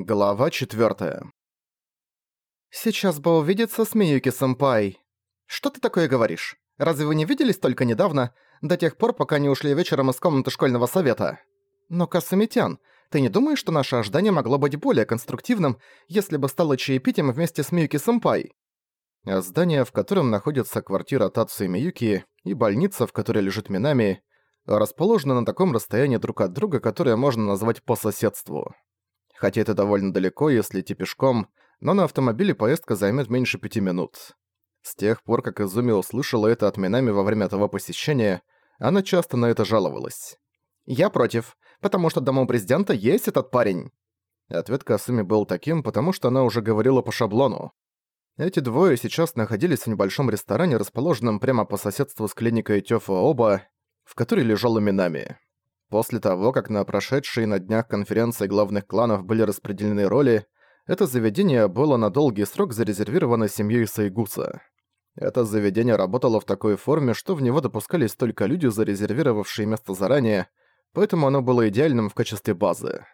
Глава 4. «Сейчас бы увидеться с Миюки-сэмпай. Что ты такое говоришь? Разве вы не виделись только недавно, до тех пор, пока не ушли вечером из комнаты школьного совета? Но, Касумитян, ты не думаешь, что наше ожидание могло быть более конструктивным, если бы стало чаепитием вместе с Миюки-сэмпай?» Здание, в котором находится квартира Тацу Миюки, и больница, в которой лежит Минами, расположены на таком расстоянии друг от друга, которое можно назвать по соседству. Хотя это довольно далеко, если идти пешком, но на автомобиле поездка займет меньше пяти минут. С тех пор, как Изуми услышала это от Минами во время того посещения, она часто на это жаловалась. «Я против, потому что домом президента есть этот парень». Ответ Касуми был таким, потому что она уже говорила по шаблону. Эти двое сейчас находились в небольшом ресторане, расположенном прямо по соседству с клиникой Тёфу Оба, в которой лежала Минами. После того, как на прошедшей на днях конференции главных кланов были распределены роли, это заведение было на долгий срок зарезервировано семьей Сайгуса. Это заведение работало в такой форме, что в него допускались только люди, зарезервировавшие место заранее, поэтому оно было идеальным в качестве базы.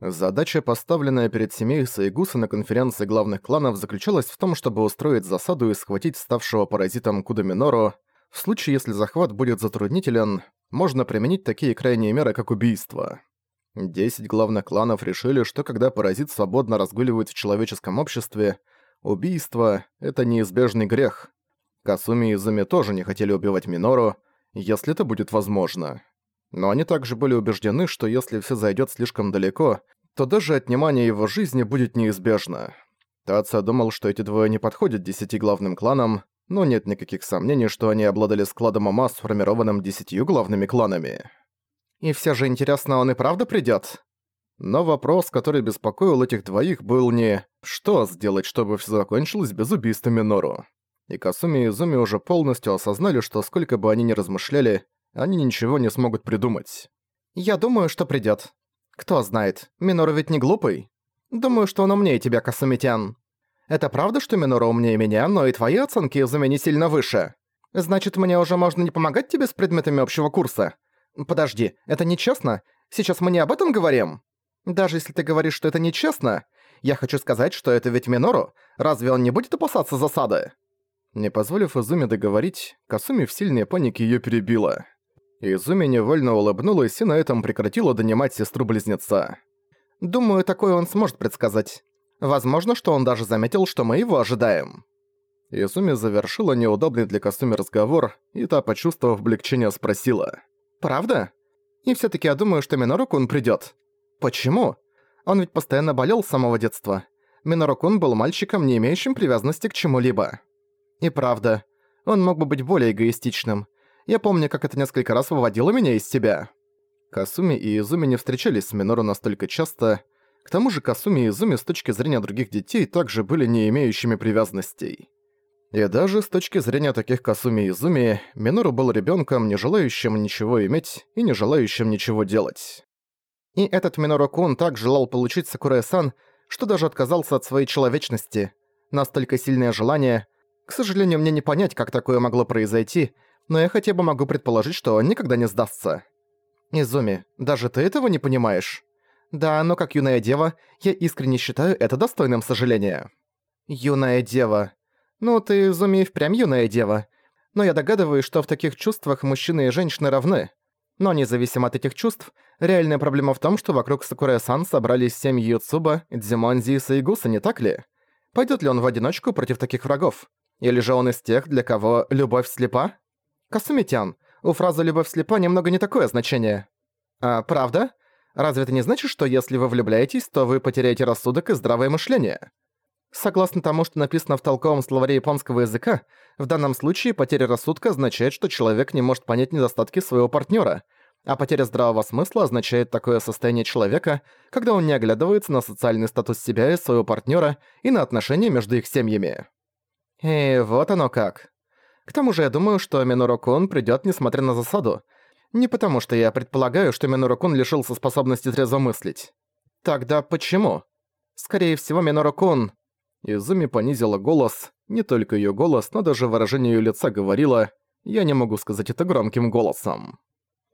Задача, поставленная перед семьей Сайгуса на конференции главных кланов, заключалась в том, чтобы устроить засаду и схватить ставшего паразитом Кудаминору, в случае, если захват будет затруднителен, можно применить такие крайние меры, как убийство. Десять главных кланов решили, что когда паразит свободно разгуливает в человеческом обществе, убийство — это неизбежный грех. Касуми и Зуми тоже не хотели убивать Минору, если это будет возможно. Но они также были убеждены, что если все зайдет слишком далеко, то даже отнимание его жизни будет неизбежно. Тация думал, что эти двое не подходят десяти главным кланам, но нет никаких сомнений, что они обладали складом ума, сформированным десятью главными кланами. И все же интересно, он и правда придёт? Но вопрос, который беспокоил этих двоих, был не «что сделать, чтобы все закончилось без убийства Минору?». И Касуми и Изуми уже полностью осознали, что сколько бы они ни размышляли, они ничего не смогут придумать. «Я думаю, что придёт. Кто знает, Минору ведь не глупый. Думаю, что он умнее тебя, Касумитян. Это правда, что Минора умнее меня, но и твои оценки из-за меня сильно выше? Значит, мне уже можно не помогать тебе с предметами общего курса? Подожди, это нечестно? Сейчас мы не об этом говорим? Даже если ты говоришь, что это нечестно, я хочу сказать, что это ведь Минору. Разве он не будет опасаться засады? Не позволив Изуми договорить, Касуми в сильной панике её перебила. Изуми невольно улыбнулась и на этом прекратила донимать сестру-близнеца. «Думаю, такое он сможет предсказать. Возможно, что он даже заметил, что мы его ожидаем». Изуми завершила неудобный для Касуми разговор, и та, почувствовав облегчение, спросила. «Правда? И все таки я думаю, что Минору-кун придёт. Почему? Он ведь постоянно болел с самого детства. Минору-кун был мальчиком, не имеющим привязанности к чему-либо. И правда, он мог бы быть более эгоистичным. Я помню, как это несколько раз выводило меня из себя». Касуми и Изуми не встречались с Минору настолько часто, к тому же Касуми и Изуми с точки зрения других детей также были не имеющими привязанностей. И даже с точки зрения таких Касуми и Изуми, Минору был ребенком, не желающим ничего иметь и не желающим ничего делать. И этот Минору-кун так желал получить Сакурэ-сан, что даже отказался от своей человечности. Настолько сильное желание. К сожалению, мне не понять, как такое могло произойти, но я хотя бы могу предположить, что он никогда не сдастся. Изуми, даже ты этого не понимаешь? Да, но как юная дева, я искренне считаю это достойным сожаления. Юная дева. Ну, ты, Зуми, впрямь юная дева. Но я догадываюсь, что в таких чувствах мужчины и женщины равны. Но независимо от этих чувств, реальная проблема в том, что вокруг Сакурая-сан собрались семьи Юцуба, Дзимонзи и Сайгуса, не так ли? Пойдет ли он в одиночку против таких врагов? Или же он из тех, для кого любовь слепа? Касумитян, у фразы «любовь слепа» немного не такое значение. А, правда? Разве это не значит, что если вы влюбляетесь, то вы потеряете рассудок и здравое мышление? Согласно тому, что написано в толковом словаре японского языка, в данном случае потеря рассудка означает, что человек не может понять недостатки своего партнера, а потеря здравого смысла означает такое состояние человека, когда он не оглядывается на социальный статус себя и своего партнера и на отношения между их семьями. И вот оно как. К тому же я думаю, что Минору-кун придёт несмотря на засаду, не потому, что я предполагаю, что Минору-кун лишился способности трезво мыслить. Тогда почему? Скорее всего, Минору-кун... Изуми понизила голос, не только её голос, но даже выражение её лица говорило «Я не могу сказать это громким голосом».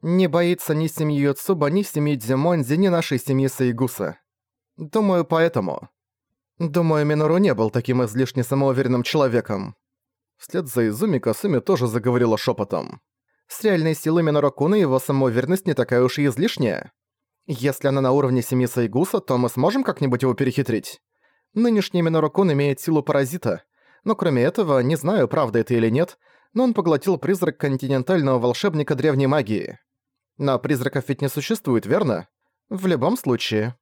«Не боится ни семьи Юцуба, ни семьи Дзимонзи, ни нашей семьи Сайгуса. Думаю, поэтому. Думаю, Минору не был таким излишне самоуверенным человеком. Вслед за Изуми Касуми тоже заговорила шепотом. С реальной силой Минорокуна его самоуверенность не такая уж и излишняя. Если она на уровне семи Сайгуса, то мы сможем как-нибудь его перехитрить. Нынешний Минорокун имеет силу паразита, но кроме этого, не знаю, правда это или нет, но он поглотил призрак континентального волшебника древней магии. Но призраков ведь не существует, верно? В любом случае.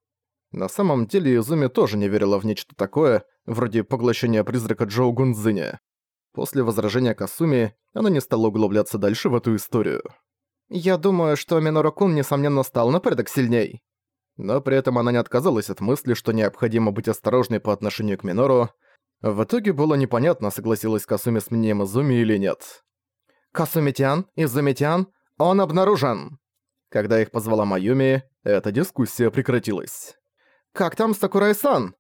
На самом деле Изуми тоже не верила в нечто такое, вроде поглощения призрака Джоу Гунзиня. После возражения Касуми она не стала углубляться дальше в эту историю. «Я думаю, что Минорокун, несомненно, стал на порядок сильней». Но при этом она не отказалась от мысли, что необходимо быть осторожной по отношению к Минору. В итоге было непонятно, согласилась Касуми с мнением Изуми или нет. «Касумитян, Изумитян, он обнаружен!» Когда их позвала Майюми, эта дискуссия прекратилась. «Как там Сакурай-сан?»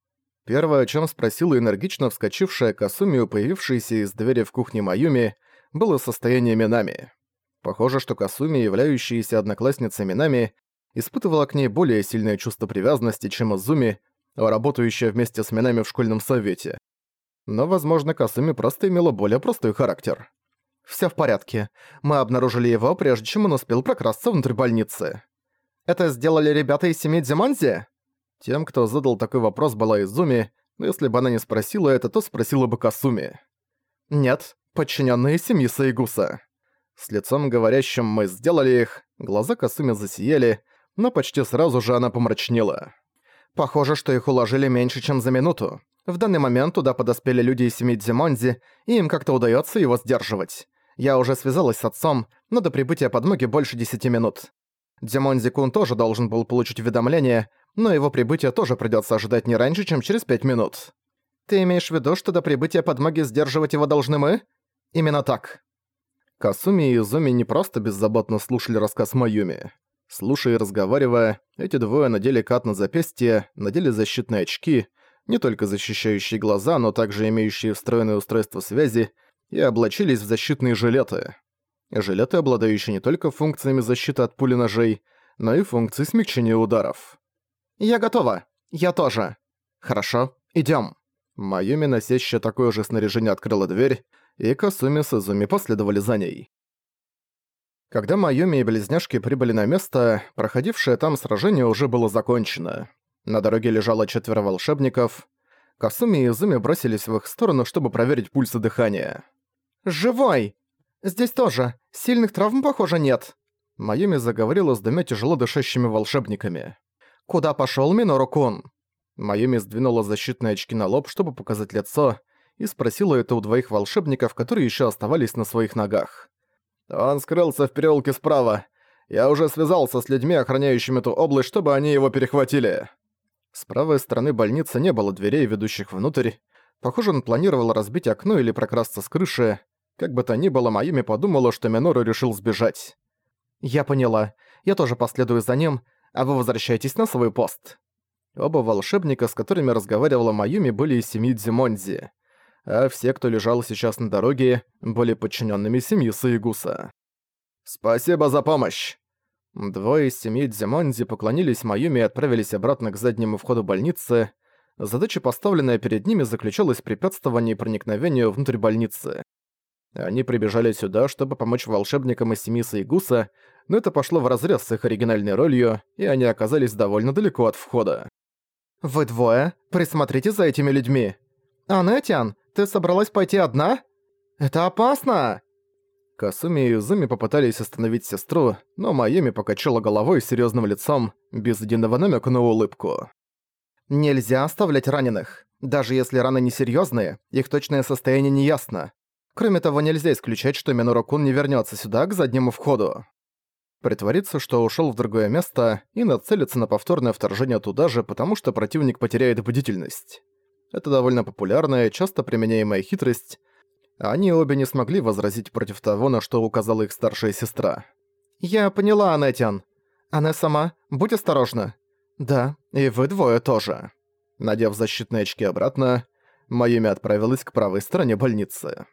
Первое, о чем спросила энергично вскочившая Касуми у появившейся из двери в кухне Майюми, было состояние Минами. Похоже, что Касуми, являющаяся одноклассницей Минами, испытывала к ней более сильное чувство привязанности, чем Азуми, работающая вместе с Минами в школьном совете. Но, возможно, Касуми просто имела более простой характер. «Всё в порядке. Мы обнаружили его, прежде чем он успел прокрасться внутрь больницы. Это сделали ребята из семьи Дзиманзи?» Тем, кто задал такой вопрос, была Изуми, но если бы она не спросила это, то спросила бы Касуми. «Нет, подчиненные семьи Саигуса». С лицом говорящим «мы сделали их», глаза Касуми засияли, но почти сразу же она помрачнела. Похоже, что их уложили меньше, чем за минуту. В данный момент туда подоспели люди из семьи Дзимонзи, и им как-то удается его сдерживать. Я уже связалась с отцом, но до прибытия подмоги больше десяти минут. Дзимонзи-кун тоже должен был получить уведомление, но его прибытие тоже придётся ожидать не раньше, чем через пять минут. Ты имеешь в виду, что до прибытия подмоги сдерживать его должны мы? Именно так. Касуми и Изуми не просто беззаботно слушали рассказ Маюми. Слушая и разговаривая, эти двое надели кат на запястье, надели защитные очки, не только защищающие глаза, но также имеющие встроенное устройство связи, и облачились в защитные жилеты. Жилеты, обладающие не только функциями защиты от пули ножей, но и функцией смягчения ударов. «Я готова. Я тоже. Хорошо, идём». Майюми, носящая такое же снаряжение, открыла дверь, и Касуми с Изуми последовали за ней. Когда Майюми и близняшки прибыли на место, проходившее там сражение уже было закончено. На дороге лежало четверо волшебников. Касуми и Изуми бросились в их сторону, чтобы проверить пульс и дыхание. «Живой! Здесь тоже. Сильных травм, похоже, нет». Майюми заговорила с двумя тяжело дышащими волшебниками. «Куда пошёл Минору-кун?» Майюми сдвинула защитные очки на лоб, чтобы показать лицо, и спросила это у двоих волшебников, которые ещё оставались на своих ногах. «Он скрылся в переулке справа. Я уже связался с людьми, охраняющими эту область, чтобы они его перехватили». С правой стороны больницы не было дверей, ведущих внутрь. Похоже, он планировал разбить окно или прокрасться с крыши. Как бы то ни было, Майюми подумала, что Минору решил сбежать. «Я поняла. Я тоже последую за ним, а вы возвращайтесь на свой пост». Оба волшебника, с которыми разговаривала Майюми, были из семьи Дзимонзи, а все, кто лежал сейчас на дороге, были подчиненными семьи Саигуса. «Спасибо за помощь!» Двое из семьи Дзимонзи поклонились Майюми и отправились обратно к заднему входу больницы. Задача, поставленная перед ними, заключалась в препятствовании проникновению внутрь больницы. Они прибежали сюда, чтобы помочь волшебникам из семьи Саигуса, но это пошло вразрез с их оригинальной ролью, и они оказались довольно далеко от входа. «Вы двое? Присмотрите за этими людьми!» «Анетиан, ты собралась пойти одна? Это опасно!» Касуми и Изуми попытались остановить сестру, но Майами покачала головой с серьёзным лицом, без единого намека на улыбку. «Нельзя оставлять раненых. Даже если раны несерьёзные, их точное состояние неясно. Кроме того, нельзя исключать, что Минорокун не вернётся сюда, к заднему входу. Притвориться, что ушёл в другое место, и нацелиться на повторное вторжение туда же, потому что противник потеряет бдительность. Это довольно популярная, часто применяемая хитрость. Они обе не смогли возразить против того, на что указала их старшая сестра. «Я поняла, Анетян. Она сама, будь осторожна». «Да, и вы двое тоже». Надев защитные очки обратно, Майюми отправилась к правой стороне больницы.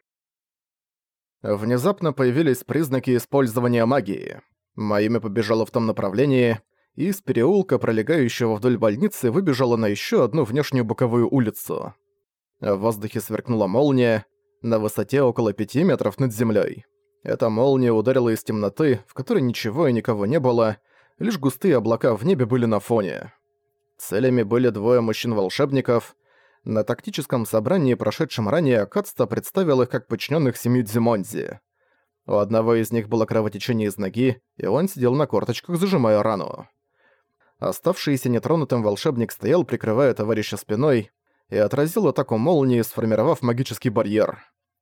Внезапно появились признаки использования магии. Майюми побежала в том направлении, и из переулка, пролегающего вдоль больницы, выбежала на еще одну внешнюю боковую улицу. В воздухе сверкнула молния на высоте около пяти метров над землей. Эта молния ударила из темноты, в которой ничего и никого не было, лишь густые облака в небе были на фоне. Целями были двое мужчин-волшебников. На тактическом собрании, прошедшем ранее, Кацта представил их как подчиненных семьи Дзимонзи. У одного из них было кровотечение из ноги, и он сидел на корточках, зажимая рану. Оставшийся нетронутым волшебник стоял, прикрывая товарища спиной, и отразил атаку молнии, сформировав магический барьер.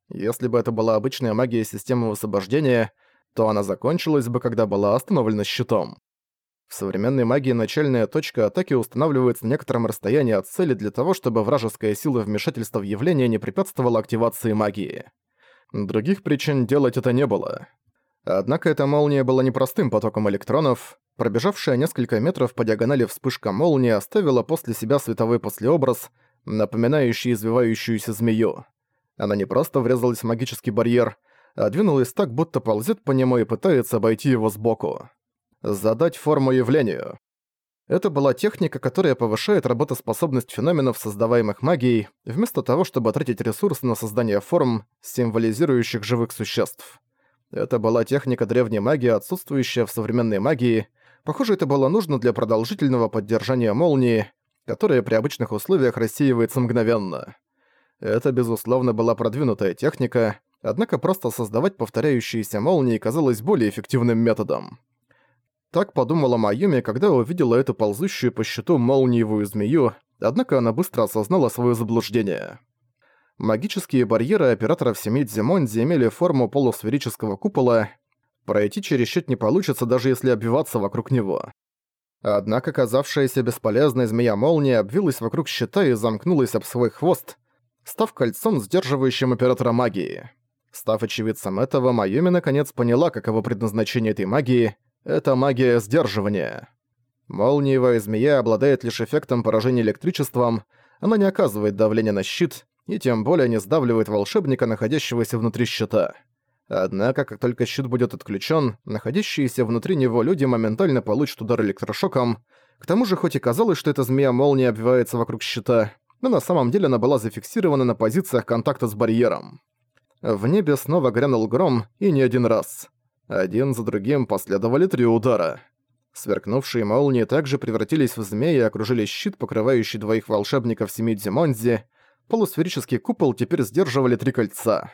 Если бы это была обычная магия системы высвобождения, то она закончилась бы, когда была остановлена щитом. В современной магии начальная точка атаки устанавливается на некотором расстоянии от цели для того, чтобы вражеская сила вмешательства в явление не препятствовала активации магии. Других причин делать это не было. Однако эта молния была непростым потоком электронов. Пробежавшая несколько метров по диагонали вспышка молнии оставила после себя световой послеобраз, напоминающий извивающуюся змею. Она не просто врезалась в магический барьер, а двинулась так, будто ползет по нему и пытается обойти его сбоку. Задать форму явлению. Это была техника, которая повышает работоспособность феноменов, создаваемых магией, вместо того, чтобы тратить ресурсы на создание форм, символизирующих живых существ. Это была техника древней магии, отсутствующая в современной магии. Похоже, это было нужно для продолжительного поддержания молнии, которая при обычных условиях рассеивается мгновенно. Это, безусловно, была продвинутая техника, однако просто создавать повторяющиеся молнии казалось более эффективным методом. Так подумала Майюми, когда увидела эту ползущую по щиту молниевую змею, однако она быстро осознала свое заблуждение. Магические барьеры операторов семьи Дзимонди имели форму полусферического купола, пройти через щит не получится, даже если обвиваться вокруг него. Однако казавшаяся бесполезной змея-молния обвилась вокруг щита и замкнулась об свой хвост, став кольцом, сдерживающим оператора магии. Став очевидцем этого, Майюми наконец поняла, каково предназначение этой магии — это магия сдерживания. Молниевая змея обладает лишь эффектом поражения электричеством, она не оказывает давления на щит и тем более не сдавливает волшебника, находящегося внутри щита. Однако, как только щит будет отключен, находящиеся внутри него люди моментально получат удар электрошоком. К тому же, хоть и казалось, что эта змея-молния обвивается вокруг щита, но на самом деле она была зафиксирована на позициях контакта с барьером. В небе снова грянул гром, и не один раз. Один за другим последовали три удара. Сверкнувшие молнии также превратились в змеи и окружили щит, покрывающий двоих волшебников семьи Дзимонзи. Полусферический купол теперь сдерживали три кольца.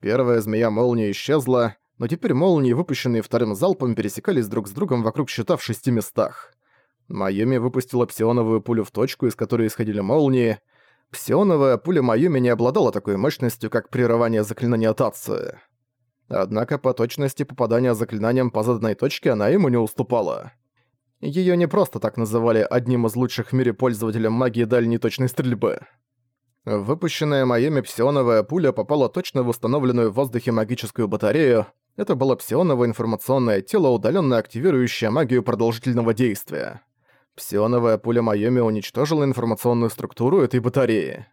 Первая змея-молния исчезла, но теперь молнии, выпущенные вторым залпом, пересекались друг с другом вокруг щита в шести местах. Майюми выпустила псионовую пулю в точку, из которой исходили молнии. Псионовая пуля Майюми не обладала такой мощностью, как прерывание заклинания Тацию. Однако по точности попадания заклинанием по заданной точке она ему не уступала. Её не просто так называли одним из лучших в мире пользователем магии дальней точной стрельбы. Выпущенная Майами псионовая пуля попала точно в установленную в воздухе магическую батарею. Это было псионовое информационное тело, удаленно активирующее магию продолжительного действия. Псионовая пуля Майоми уничтожила информационную структуру этой батареи.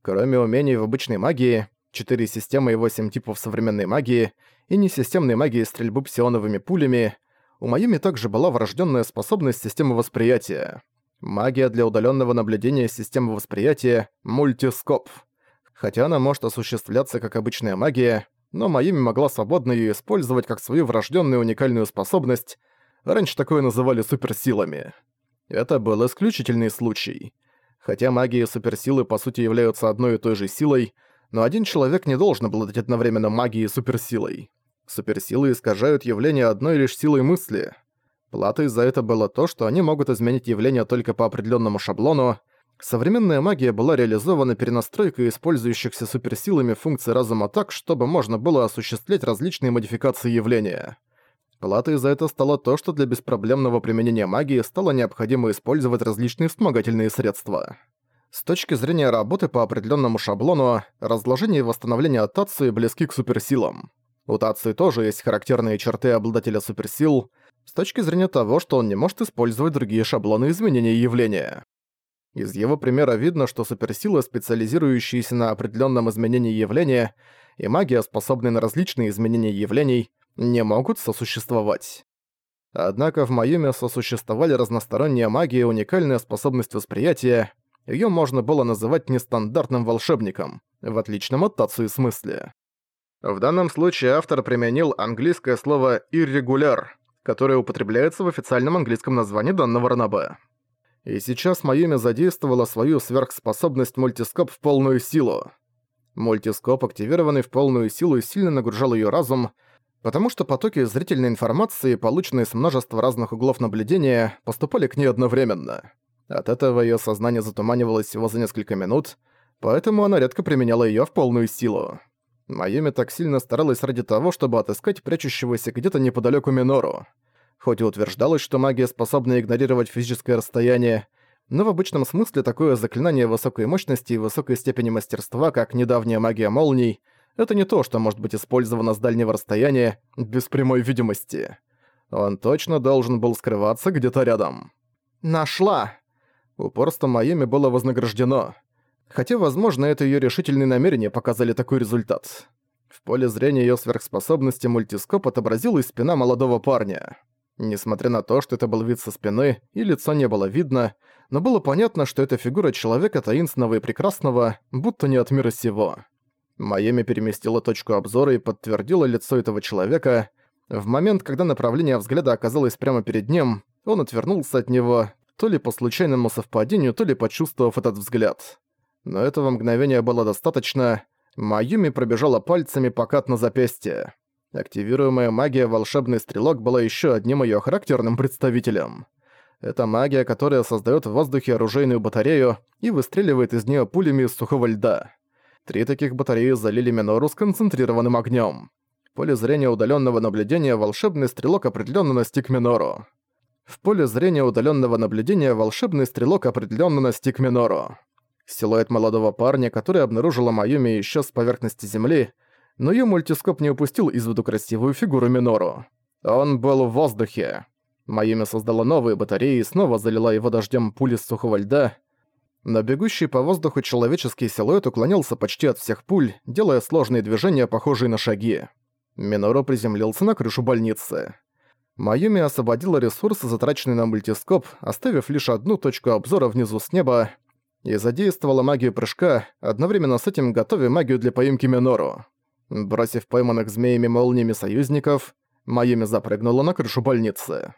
Кроме умений в обычной магии, четыре системы и восемь типов современной магии и несистемной магии стрельбы псионовыми пулями, у Майоми также была врожденная способность системы восприятия. Магия для удаленного наблюдения системы восприятия – мультископ. Хотя она может осуществляться как обычная магия, но Майами могла свободно ее использовать как свою врожденную уникальную способность. Раньше такое называли суперсилами. Это был исключительный случай. Хотя магия и суперсилы по сути являются одной и той же силой, но один человек не должен обладать одновременно магией и суперсилой. Суперсилы искажают явление одной лишь силой мысли. Платой за это было то, что они могут изменить явление только по определенному шаблону. Современная магия была реализована перенастройкой использующихся суперсилами функций разума так, чтобы можно было осуществлять различные модификации явления. Платой за это стало то, что для беспроблемного применения магии стало необходимо использовать различные вспомогательные средства. С точки зрения работы по определенному шаблону, разложение и восстановление Тации близки к суперсилам. У Тации тоже есть характерные черты обладателя суперсил, с точки зрения того, что он не может использовать другие шаблоны изменения явления. Из его примера видно, что суперсилы, специализирующиеся на определенном изменении явления, и магия, способная на различные изменения явлений, не могут сосуществовать. Однако в Майюме сосуществовали разносторонняя магия и уникальная способность восприятия. Её можно было называть нестандартным волшебником, в отличном от Тацуи смысле. В данном случае автор применил английское слово «irregular», которое употребляется в официальном английском названии данного ранобе. И сейчас Майюми задействовала свою сверхспособность мультископ в полную силу. Мультископ, активированный в полную силу, сильно нагружал её разум, потому что потоки зрительной информации, полученные с множества разных углов наблюдения, поступали к ней одновременно. От этого её сознание затуманивалось всего за несколько минут, поэтому она редко применяла её в полную силу. Майюми так сильно старалась ради того, чтобы отыскать прячущегося где-то неподалёку Минору. Хоть и утверждалось, что магия способна игнорировать физическое расстояние, но в обычном смысле такое заклинание высокой мощности и высокой степени мастерства, как недавняя магия молний, это не то, что может быть использовано с дальнего расстояния без прямой видимости. Он точно должен был скрываться где-то рядом. «Нашла!» Упорство Майами было вознаграждено. Хотя, возможно, это её решительные намерения показали такой результат. В поле зрения её сверхспособности мультископ отобразил и спина молодого парня. Несмотря на то, что это был вид со спины, и лицо не было видно, но было понятно, что это фигура человека таинственного и прекрасного, будто не от мира сего. Майами переместила точку обзора и подтвердила лицо этого человека. В момент, когда направление взгляда оказалось прямо перед ним, он отвернулся от него, то ли по случайному совпадению, то ли почувствовав этот взгляд. Но этого мгновения было достаточно. Майюми пробежала пальцами по кат на запястье. Активируемая магия «Волшебный стрелок» была еще одним ее характерным представителем. Это магия, которая создает в воздухе оружейную батарею и выстреливает из нее пулями из сухого льда. Три таких батареи залили Минору с концентрированным огнем. В поле зрения удаленного наблюдения волшебный стрелок определенно настиг Минору. В поле зрения удаленного наблюдения волшебный стрелок определенно настиг Минору. Силуэт молодого парня, который обнаружила Майюми еще с поверхности земли, но ее мультископ не упустил из виду красивую фигуру Минору. Он был в воздухе. Майюми создала новые батареи и снова залила его дождем пули с сухого льда, но бегущий по воздуху человеческий силуэт уклонился почти от всех пуль, делая сложные движения, похожие на шаги. Минору приземлился на крышу больницы. Майюми освободила ресурсы, затраченные на мультископ, оставив лишь одну точку обзора внизу с неба, и задействовала магию прыжка, одновременно с этим готовя магию для поимки Минору. Бросив пойманных змеями молниями союзников, Майюми запрыгнула на крышу больницы.